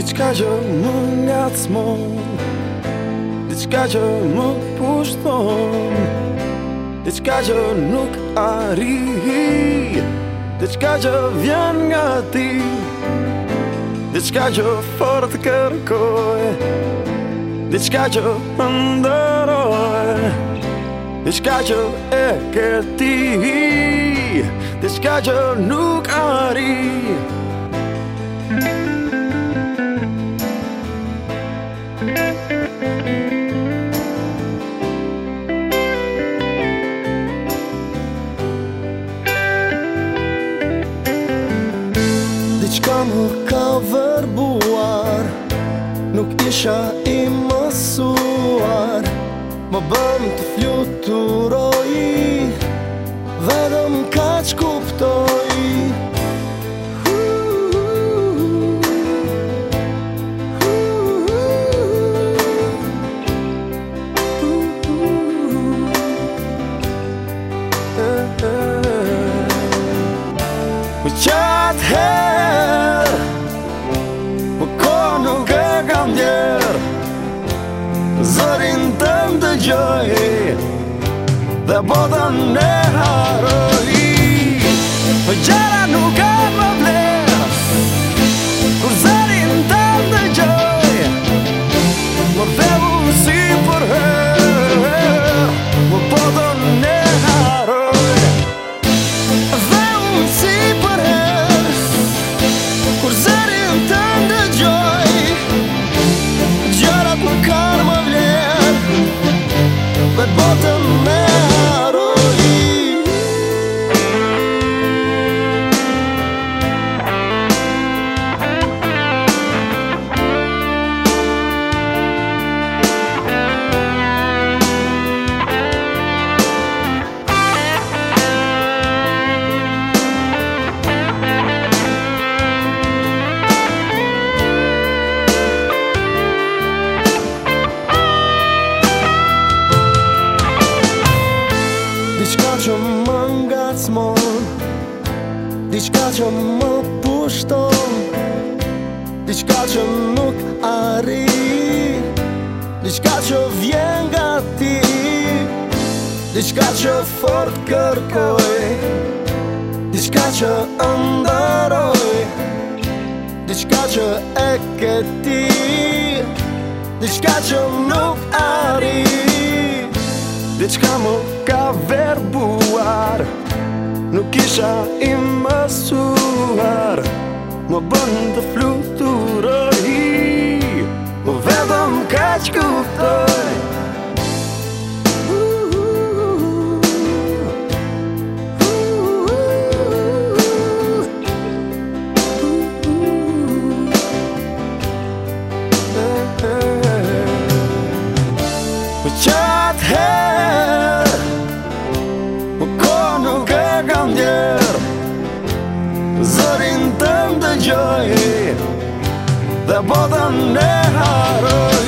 Dikshka që më nga të smonë Dikshka që më pushtonë Dikshka që nuk a ri Dikshka që vjen nga ti Dikshka që fort kërkoj Dikshka që më ndëroj Dikshka që e ke ti Dikshka që nuk a ri kamë ka vërbuar Nuk isha i mësuar Më bëm të fluturoj Vedëm ka që kuptoj Qatë herë zërin të më të gjoj Dhe bodën e haroj Gjera nuk e më Në më pushton Dhe që ka që nuk a rrit që vjen gati Dhe që që fort kërkoj Dhe që ka që ndëroj Dhe që ka e këti Dhe që nuk a rrit më ka verbu Nuk isha i Më bënd të fluturoj Më po vedëm ka që kuftoj the bottom of the